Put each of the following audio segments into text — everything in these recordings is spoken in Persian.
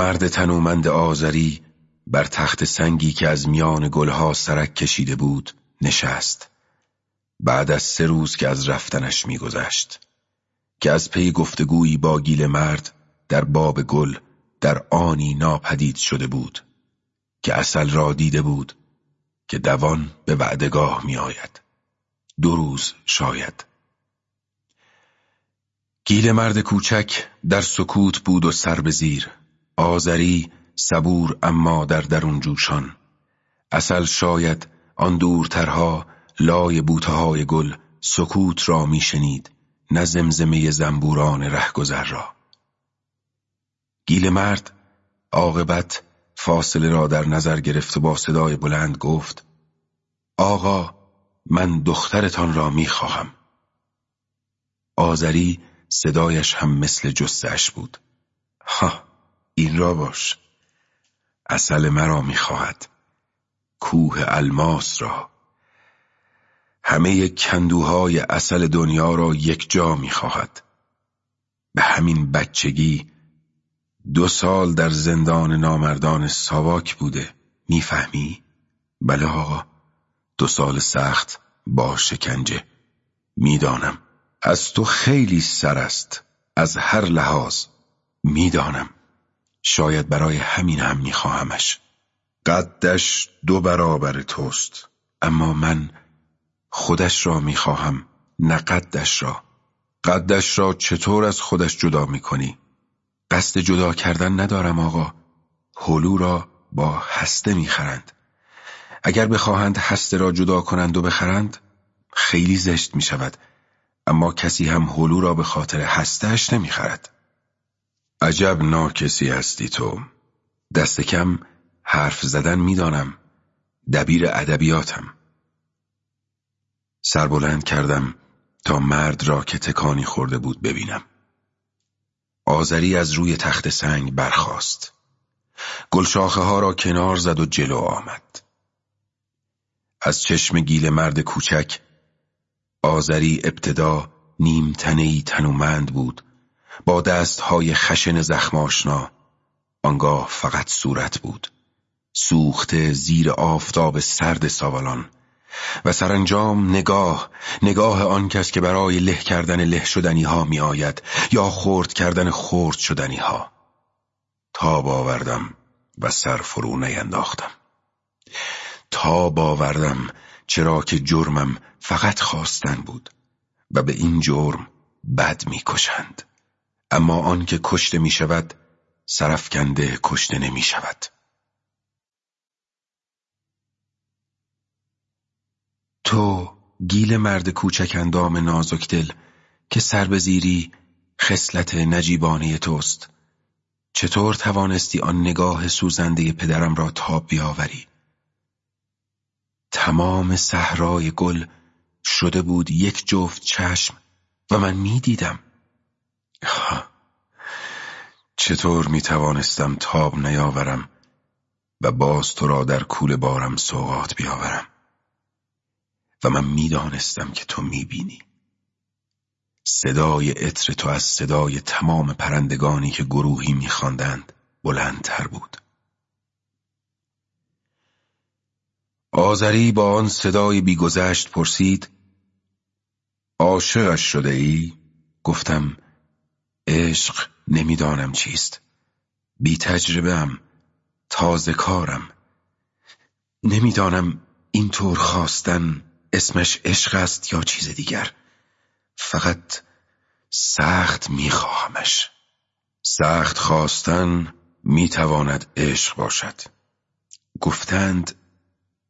مرد تنومند آذری بر تخت سنگی که از میان گلها سرک کشیده بود نشست. بعد از سه روز که از رفتنش میگذشت که از پی گفتگویی با گیل مرد در باب گل در آنی ناپدید شده بود که اصل را دیده بود که دوان به وعدگاه می آید دو روز شاید. گیل مرد کوچک در سکوت بود و سر به زیر آذری صبور اما در درون جوشان. اصل شاید آن دورترها لای بوته گل سکوت را میشنید نه زمزمه زنبوران رهگذر را. گیل مرد عاقبت فاصله را در نظر گرفت و با صدای بلند گفت آقا من دخترتان را می‌خواهم. آذری صدایش هم مثل جستش بود. ها این را باش. اصل مرا می‌خواهد. کوه الماس را. همه کندوهای اصل دنیا را یک جا می‌خواهد. به همین بچگی دو سال در زندان نامردان ساواک بوده. می‌فهمی؟ بله آقا. دو سال سخت با شکنجه. می‌دانم. از تو خیلی سر است. از هر لحاظ. می‌دانم. شاید برای همین هم میخواهمش. قدش دو برابر توست. اما من خودش را می‌خواهم نه قدش را. قدش را چطور از خودش جدا می‌کنی؟ قصد جدا کردن ندارم آقا. هلو را با هسته می‌خرند. اگر بخواهند هسته را جدا کنند و بخرند خیلی زشت می‌شود. اما کسی هم هلو را به خاطر هستهش نمی‌خرد. عجب ناکسی هستی تو. دست کم حرف زدن می‌دانم. دبیر ادبیاتم. سربلند کردم تا مرد را که تکانی خورده بود ببینم. آذری از روی تخت سنگ برخاست. گلشاخه ها را کنار زد و جلو آمد. از چشم گیل مرد کوچک آذری ابتدا نیم تنهی تنومند بود. با دستهای خشن زخماشنا آنگاه فقط صورت بود. سوخته زیر آفتاب سرد ساولان و سرانجام نگاه نگاه آن کس که برای له کردن له شدنی ها می آید یا خورد کردن خورد شدنی ها تا باوردم و سر فرو نینداختم. تا باوردم چرا که جرمم فقط خواستن بود و به این جرم بد می‌کشند. اما آن که کشته می شود سرفکنده کشته نمی شود تو گیل مرد کوچک اندام نازک دل که سر به زیری خصلت نجیبانه توست. چطور توانستی آن نگاه سوزنده پدرم را تاب بیاوری؟ تمام صحرای گل شده بود یک جفت چشم و من می‌دیدم. چطور می توانستم تاب نیاورم و باز تو را در کول بارم سوغات بیاورم؟ و من می‌دانستم که تو می‌بینی. صدای عطر تو از صدای تمام پرندگانی که گروهی میخواندند بلندتر بود. آذری با آن صدای بیگذشت پرسید عاشقش شده ای؟ گفتم عشق نمی‌دانم چیست. بی تجربه هم تازه کارم. نمی‌دانم اینطور خواستن اسمش عشق است یا چیز دیگر. فقط سخت میخواهمش. سخت خواستن می‌تواند عشق باشد. گفتند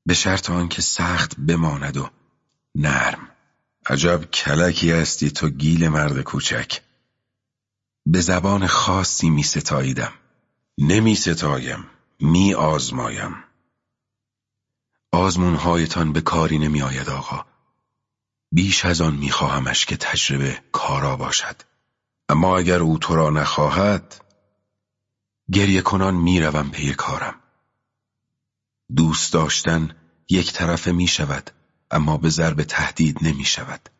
به شرط آنکه سخت بماند و نرم. عجب کلکی هستی تو گیل مرد کوچک. به زبان خاصی می ستاییدم. نمی ستایم می آزمایم. آزمونهایتان به کاری نمی آید آقا. بیش از آن می خواهمش که تجربه کارا باشد. اما اگر او تو را نخواهد گریه کنان می روم پی کارم. دوست داشتن یک طرفه می شود اما به ضرب تهدید نمی شود.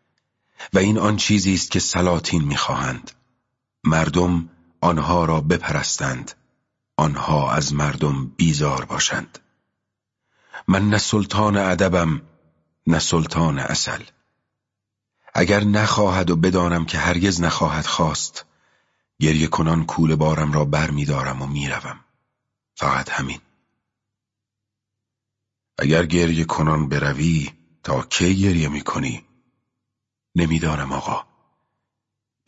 و این آن چیزی است که سلاطین می خواهند. مردم آنها را بپرستند. آنها از مردم بیزار باشند. من نه سلطان ادبم نه سلطان اصل اگر نخواهد و بدانم که هرگز نخواهد خواست گریه کنان کول بارم را بر می دارم و می‌روم. فقط همین. اگر گریه کنان بروی تا کی گریه می کنی؟ نمی‌دانم آقا.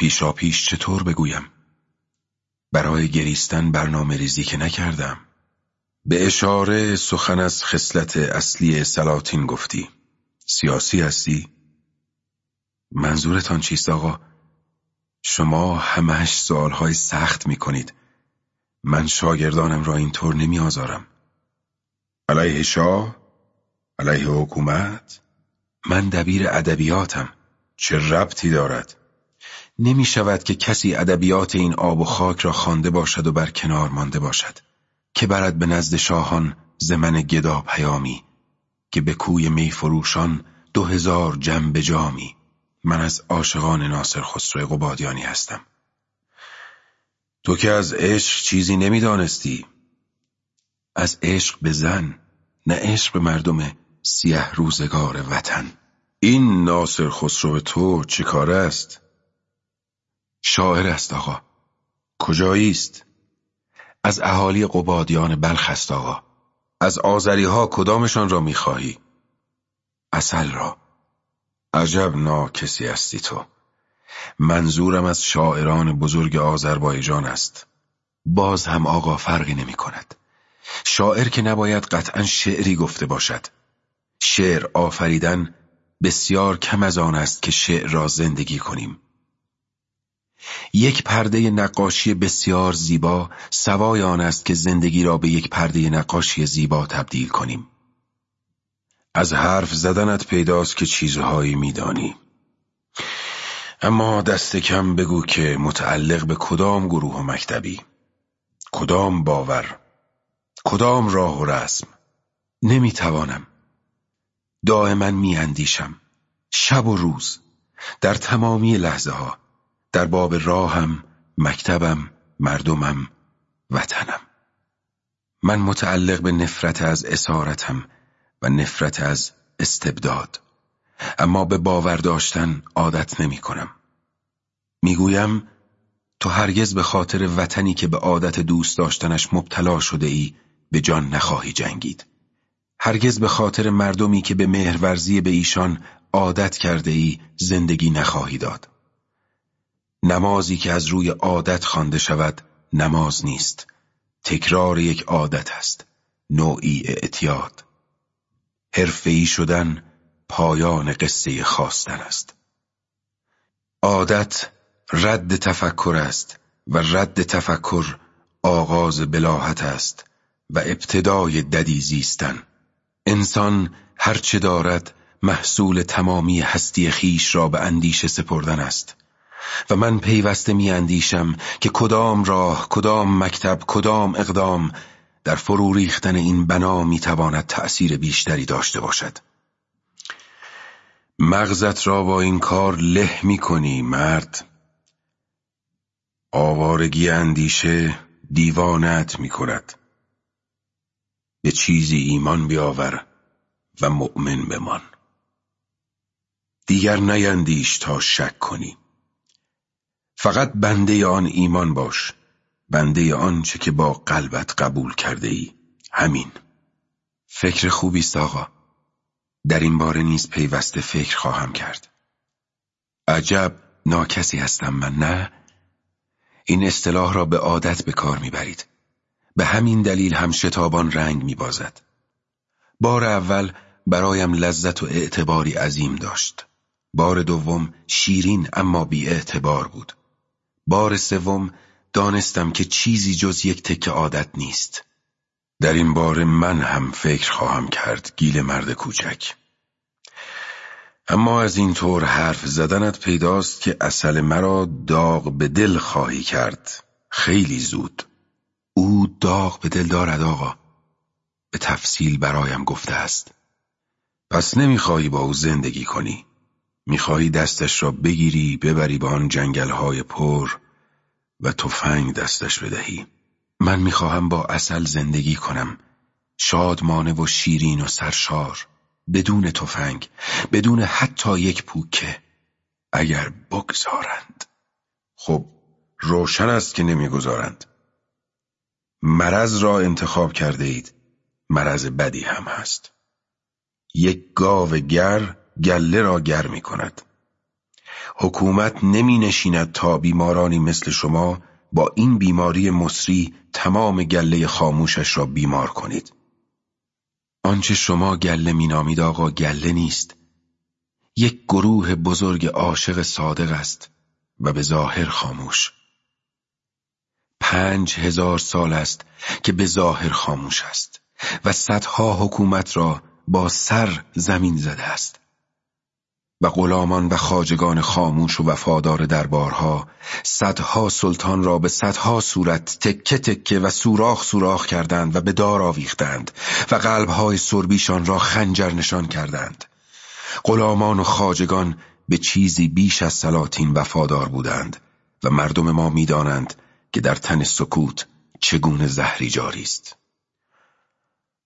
پیشا پیش چطور بگویم برای گریستن برنامه ریزی که نکردم به اشاره سخن از خصلت اصلی سلاطین گفتی سیاسی هستی؟ منظورتان چیست آقا؟ شما همهش سوالهای سخت می کنید من شاگردانم را اینطور نمی آزارم علیه شاه؟ علیه حکومت؟ من دبیر ادبیاتم چه ربطی دارد؟ نمی شود که کسی ادبیات این آب و خاک را خوانده باشد و بر کنار مانده باشد که برد به نزد شاهان زمن گدا پیامی که به کوی میفروشان دو هزار جنب جامی. من از عاشقان ناصر خسرو قبادیانی هستم. تو که از عشق چیزی نمی‌دانستی از عشق به زن نه عشق به مردم سیه روزگار وطن. این ناصر خسرو تو چه کار است؟ شاعر است آقا. کجایی است؟ از اهالی قبادیان بلخ است آقا. از آذری ها کدامشان را می‌خواهی؟ اصل را. عجب ناکسی هستی تو. منظورم از شاعران بزرگ آذربایجان است. باز هم آقا فرقی نمی کند شاعر که نباید قطعا شعری گفته باشد. شعر آفریدن بسیار کم از آن است که شعر را زندگی کنیم. یک پرده نقاشی بسیار زیبا سوای آن است که زندگی را به یک پرده نقاشی زیبا تبدیل کنیم. از حرف زدنت پیداست که چیزهایی میدانی. اما دست کم بگو که متعلق به کدام گروه و مکتبی؟ کدام باور؟ کدام راه و رسم؟ نمی‌توانم. دائما میاندیشم. شب و روز. در تمامی لحظه ها در باب راهم مکتبم مردمم وطنم. من متعلق به نفرت از اسارتم و نفرت از استبداد. اما به باور داشتن عادت نمی کنم. می‌گویم تو هرگز به خاطر وطنی که به عادت دوست داشتنش مبتلا شده ای به جان نخواهی جنگید. هرگز به خاطر مردمی که به مهرورزی به ایشان عادت کرده ای زندگی نخواهی داد. نمازی که از روی عادت خوانده شود نماز نیست. تکرار یک عادت است. نوعی اعتیاد. حرفه‌ای شدن پایان قصه خواستن است. عادت رد تفکر است و رد تفکر آغاز بلاحت است و ابتدای ددی زیستن. انسان هرچه دارد محصول تمامی هستی خیش را به اندیشه سپردن است. و من پیوسته می اندیشم که کدام راه کدام مکتب کدام اقدام در فرو ریختن این بنا می تواند تأثیر بیشتری داشته باشد. مغزت را با این کار له می کنی مرد. آوارگی اندیشه دیوانت می کند به چیزی ایمان بیاور و مؤمن بمان. دیگر نیندیش تا شک کنی. فقط بنده آن ایمان باش. بنده آنچه که با قلبت قبول کرده ای همین. فکر خوبی است آقا. در این باره نیز پیوسته فکر خواهم کرد. عجب ناکسی هستم من نه؟ این اصطلاح را به عادت به کار می‌برید. به همین دلیل هم شتابان رنگ میبازد. بار اول برایم لذت و اعتباری عظیم داشت. بار دوم شیرین اما بی اعتبار بود. بار سوم دانستم که چیزی جز یک تکه عادت نیست. در این بار من هم فکر خواهم کرد گیل مرد کوچک. اما از این طور حرف زدنت پیداست که اصل مرا داغ به دل خواهی کرد. خیلی زود. او داغ به دل دارد آقا. به تفصیل برایم گفته است. پس نمی‌خواهی با او زندگی کنی. می‌خواهی دستش را بگیری ببری به آن جنگلهای پر و تفنگ دستش بدهی. من می‌خواهم با اصل زندگی کنم. شادمانه و شیرین و سرشار بدون تفنگ بدون حتی یک پوکه اگر بگذارند. خب روشن است که نمی‌گذارند. مرض را انتخاب کرده اید. مرض بدی هم هست. یک گاو گر گله را گر می کند. حکومت نمی نشیند تا بیمارانی مثل شما با این بیماری مصری تمام گله خاموشش را بیمار کنید. آنچه شما گله مینامید آقا گله نیست. یک گروه بزرگ عاشق صادق است و به ظاهر خاموش. پنج هزار سال است که به ظاهر خاموش است و صدها حکومت را با سر زمین زده است. و غلامان و خاجگان خاموش و وفادار دربارها صدها سلطان را به صدها صورت تکه تکه و سوراخ سوراخ کردند و به دار آویختند و قلبهای سربیشان را خنجر نشان کردند. غلامان و خاجگان به چیزی بیش از سلاطین وفادار بودند و مردم ما می‌دانند که در تن سکوت چگونه زهری جاری است.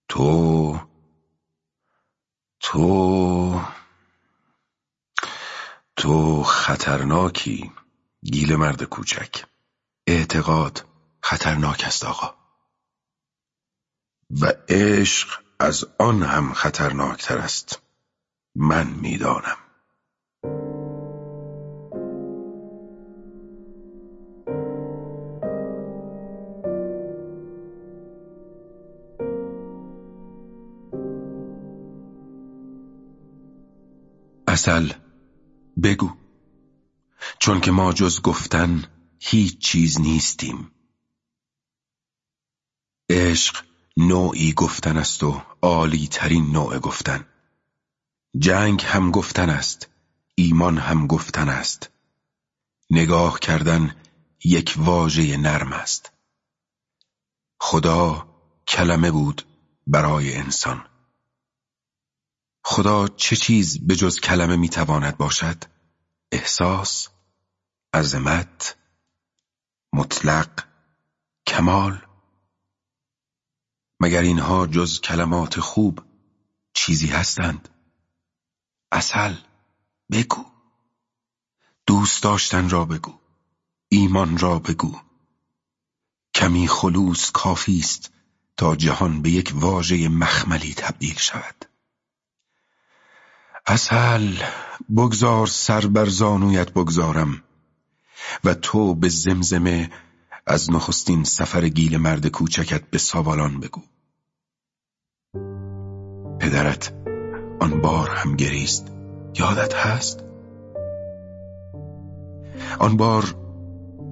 تو تو تو خطرناکی گیل مرد کوچک. اعتقاد خطرناک است آقا. و عشق از آن هم خطرناکتر است. من می‌دانم. اصل بگو. چون که ما جز گفتن هیچ چیز نیستیم. عشق نوعی گفتن است و عالی ترین نوع گفتن. جنگ هم گفتن است ایمان هم گفتن است. نگاه کردن یک واژه نرم است. خدا کلمه بود برای انسان. خدا چه چیز به جز کلمه می‌تواند باشد؟ احساس، عظمت، مطلق، کمال مگر اینها جز کلمات خوب چیزی هستند؟ اصل بگو دوست داشتن را بگو ایمان را بگو کمی خلوص کافی است تا جهان به یک واژه مخملی تبدیل شود اصل بگذار سر بر زانویت بگذارم و تو به زمزمه از نخستین سفر گیل مرد کوچکت به ساوالان بگو پدرت آن بار هم گریست یادت هست؟ آن بار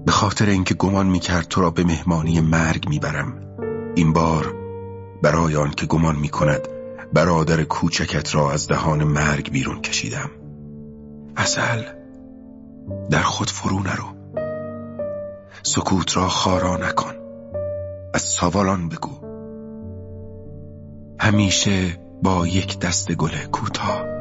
به خاطر اینکه گمان می‌کرد تو را به مهمانی مرگ می‌برم این بار برای آن که گمان می‌کند برادر کوچکت را از دهان مرگ بیرون کشیدم. اصل در خود فرو نرو. سکوت را خارا نکن. از سوالان بگو. همیشه با یک دست گل کوتاه.